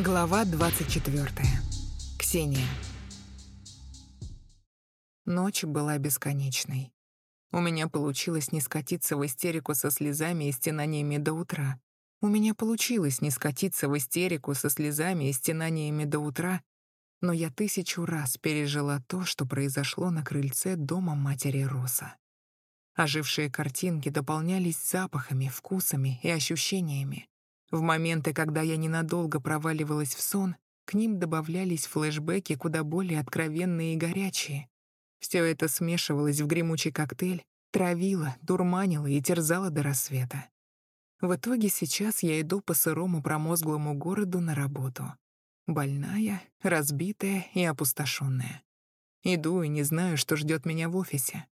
Глава 24. Ксения. Ночь была бесконечной. У меня получилось не скатиться в истерику со слезами и стенаниями до утра. У меня получилось не скатиться в истерику со слезами и стенаниями до утра, но я тысячу раз пережила то, что произошло на крыльце дома матери Роса. Ожившие картинки дополнялись запахами, вкусами и ощущениями. В моменты, когда я ненадолго проваливалась в сон, к ним добавлялись флешбеки куда более откровенные и горячие. Все это смешивалось в гремучий коктейль, травило, дурманило и терзало до рассвета. В итоге сейчас я иду по сырому промозглому городу на работу. Больная, разбитая и опустошенная. Иду и не знаю, что ждет меня в офисе.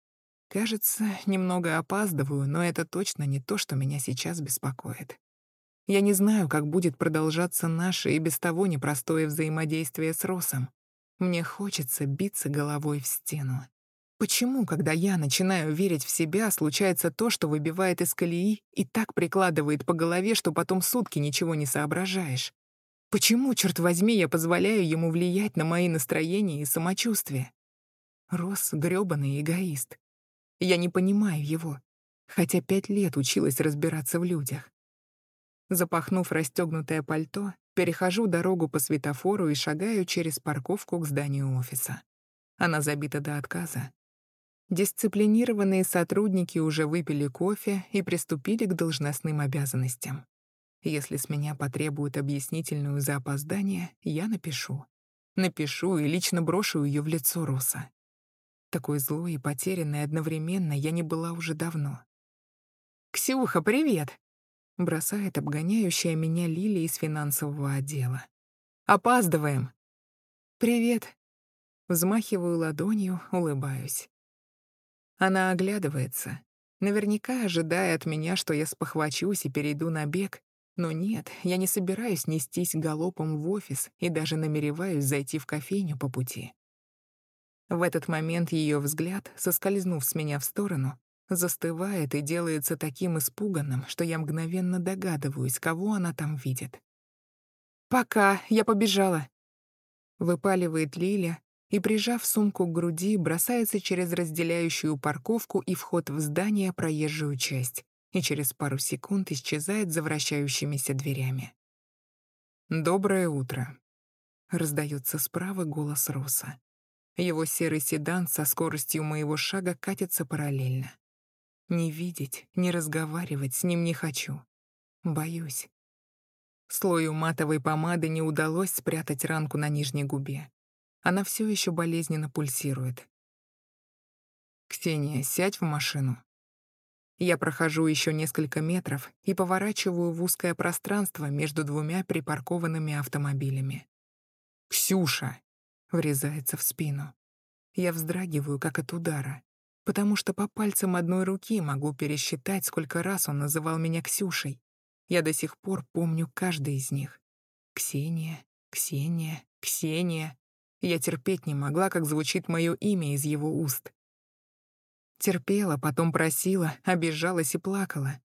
Кажется, немного опаздываю, но это точно не то, что меня сейчас беспокоит. Я не знаю, как будет продолжаться наше и без того непростое взаимодействие с Росом. Мне хочется биться головой в стену. Почему, когда я начинаю верить в себя, случается то, что выбивает из колеи и так прикладывает по голове, что потом сутки ничего не соображаешь? Почему, черт возьми, я позволяю ему влиять на мои настроения и самочувствие? Рос — грёбаный эгоист. Я не понимаю его, хотя пять лет училась разбираться в людях. Запахнув расстегнутое пальто, перехожу дорогу по светофору и шагаю через парковку к зданию офиса. Она забита до отказа. Дисциплинированные сотрудники уже выпили кофе и приступили к должностным обязанностям. Если с меня потребуют объяснительную за опоздание, я напишу. Напишу и лично брошу ее в лицо Роса. Такой злой и потерянной одновременно я не была уже давно. «Ксюха, привет!» Бросает обгоняющая меня Лили из финансового отдела. «Опаздываем!» «Привет!» Взмахиваю ладонью, улыбаюсь. Она оглядывается, наверняка ожидая от меня, что я спохвачусь и перейду на бег, но нет, я не собираюсь нестись галопом в офис и даже намереваюсь зайти в кофейню по пути. В этот момент ее взгляд, соскользнув с меня в сторону, застывает и делается таким испуганным, что я мгновенно догадываюсь, кого она там видит. «Пока, я побежала», — выпаливает Лиля и, прижав сумку к груди, бросается через разделяющую парковку и вход в здание проезжую часть и через пару секунд исчезает за вращающимися дверями. «Доброе утро», — раздается справа голос Роса. Его серый седан со скоростью моего шага катится параллельно. Не видеть, не разговаривать с ним не хочу. Боюсь. Слою матовой помады не удалось спрятать ранку на нижней губе. Она все еще болезненно пульсирует. «Ксения, сядь в машину». Я прохожу еще несколько метров и поворачиваю в узкое пространство между двумя припаркованными автомобилями. «Ксюша!» — врезается в спину. Я вздрагиваю, как от удара потому что по пальцам одной руки могу пересчитать, сколько раз он называл меня Ксюшей. Я до сих пор помню каждый из них. Ксения, Ксения, Ксения. Я терпеть не могла, как звучит мое имя из его уст. Терпела, потом просила, обижалась и плакала.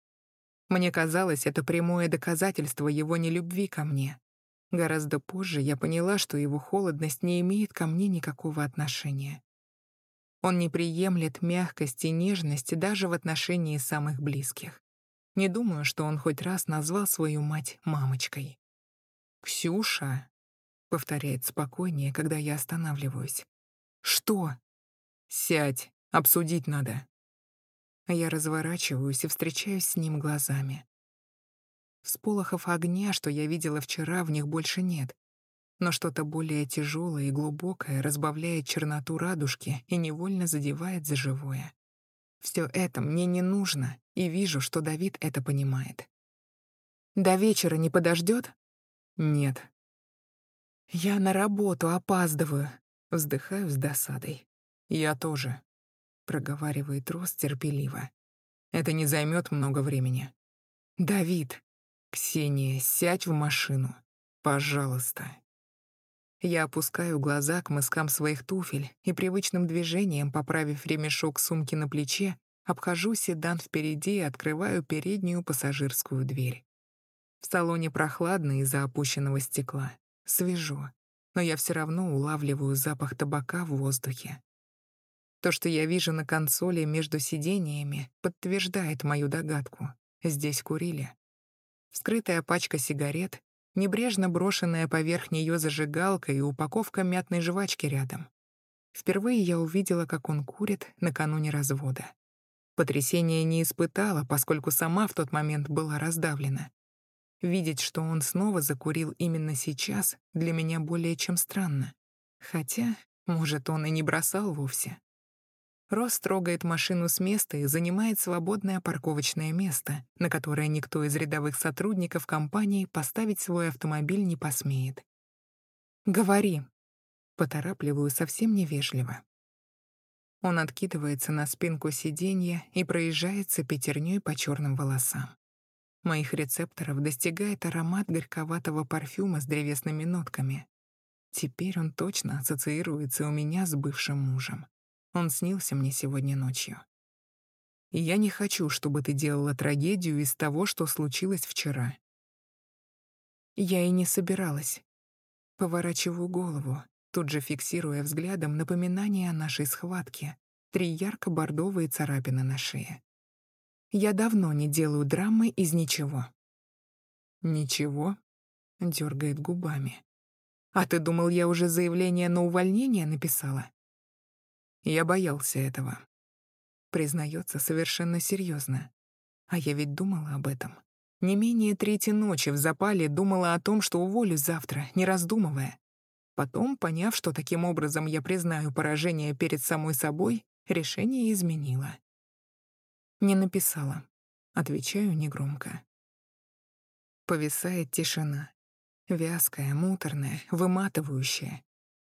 Мне казалось, это прямое доказательство его нелюбви ко мне. Гораздо позже я поняла, что его холодность не имеет ко мне никакого отношения. Он не приемлет мягкости и нежности даже в отношении самых близких. Не думаю, что он хоть раз назвал свою мать мамочкой. «Ксюша», — повторяет спокойнее, когда я останавливаюсь. «Что?» «Сядь, обсудить надо». Я разворачиваюсь и встречаюсь с ним глазами. Всполохов огня, что я видела вчера, в них больше нет, но что-то более тяжелое и глубокое разбавляет черноту радужки и невольно задевает за живое. Все это мне не нужно, и вижу, что Давид это понимает. «До вечера не подождет? «Нет». «Я на работу опаздываю», — вздыхаю с досадой. «Я тоже», — проговаривает Рос терпеливо. «Это не займет много времени». «Давид!» «Ксения, сядь в машину. Пожалуйста, я опускаю глаза к мыскам своих туфель и привычным движением, поправив ремешок сумки на плече, обхожу седан впереди и открываю переднюю пассажирскую дверь. В салоне прохладно из-за опущенного стекла. свежо, но я все равно улавливаю запах табака в воздухе. То, что я вижу на консоли между сидениями, подтверждает мою догадку. Здесь курили. Вскрытая пачка сигарет, небрежно брошенная поверх нее зажигалка и упаковка мятной жвачки рядом. Впервые я увидела, как он курит накануне развода. Потрясения не испытала, поскольку сама в тот момент была раздавлена. Видеть, что он снова закурил именно сейчас, для меня более чем странно. Хотя, может, он и не бросал вовсе. Рос трогает машину с места и занимает свободное парковочное место, на которое никто из рядовых сотрудников компании поставить свой автомобиль не посмеет. «Говори», — поторапливаю совсем невежливо. Он откидывается на спинку сиденья и проезжается пятерней по черным волосам. Моих рецепторов достигает аромат горьковатого парфюма с древесными нотками. Теперь он точно ассоциируется у меня с бывшим мужем. Он снился мне сегодня ночью. И я не хочу, чтобы ты делала трагедию из того, что случилось вчера. Я и не собиралась. Поворачиваю голову, тут же фиксируя взглядом напоминание о нашей схватке, три ярко-бордовые царапины на шее. Я давно не делаю драмы из ничего. «Ничего?» — дергает губами. «А ты думал, я уже заявление на увольнение написала?» Я боялся этого. Признается совершенно серьезно. А я ведь думала об этом. Не менее третьей ночи в запале думала о том, что уволюсь завтра, не раздумывая. Потом, поняв, что таким образом я признаю поражение перед самой собой, решение изменила. Не написала. Отвечаю негромко. Повисает тишина. Вязкая, муторная, выматывающая.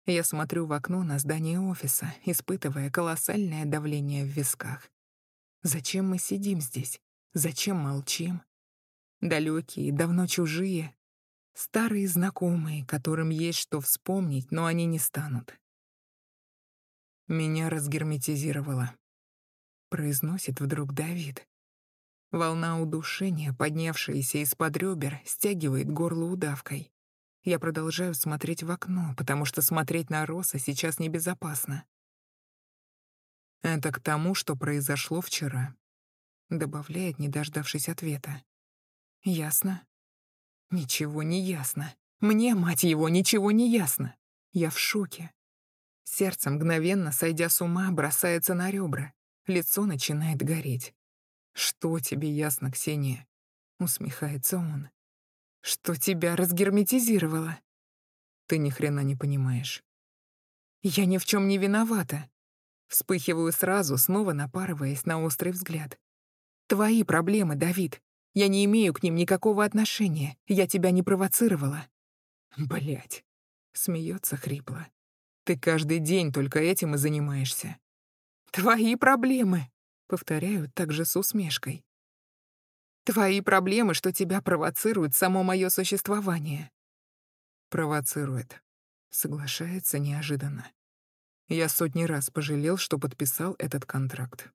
Я смотрю в окно на здание офиса, испытывая колоссальное давление в висках. Зачем мы сидим здесь? Зачем молчим? Далекие, давно чужие. Старые знакомые, которым есть что вспомнить, но они не станут. Меня разгерметизировало. Произносит вдруг Давид. Волна удушения, поднявшаяся из-под ребер, стягивает горло удавкой. Я продолжаю смотреть в окно, потому что смотреть на Роса сейчас небезопасно. «Это к тому, что произошло вчера», — добавляет, не дождавшись ответа. «Ясно?» «Ничего не ясно. Мне, мать его, ничего не ясно. Я в шоке. Сердце, мгновенно, сойдя с ума, бросается на ребра. Лицо начинает гореть. «Что тебе ясно, Ксения?» — усмехается он что тебя разгерметизировало. Ты ни хрена не понимаешь. Я ни в чем не виновата. Вспыхиваю сразу, снова напарываясь на острый взгляд. Твои проблемы, Давид. Я не имею к ним никакого отношения. Я тебя не провоцировала. Блять. Смеется хрипло. Ты каждый день только этим и занимаешься. Твои проблемы, повторяю также с усмешкой. Твои проблемы, что тебя провоцирует само мое существование. Провоцирует. Соглашается неожиданно. Я сотни раз пожалел, что подписал этот контракт.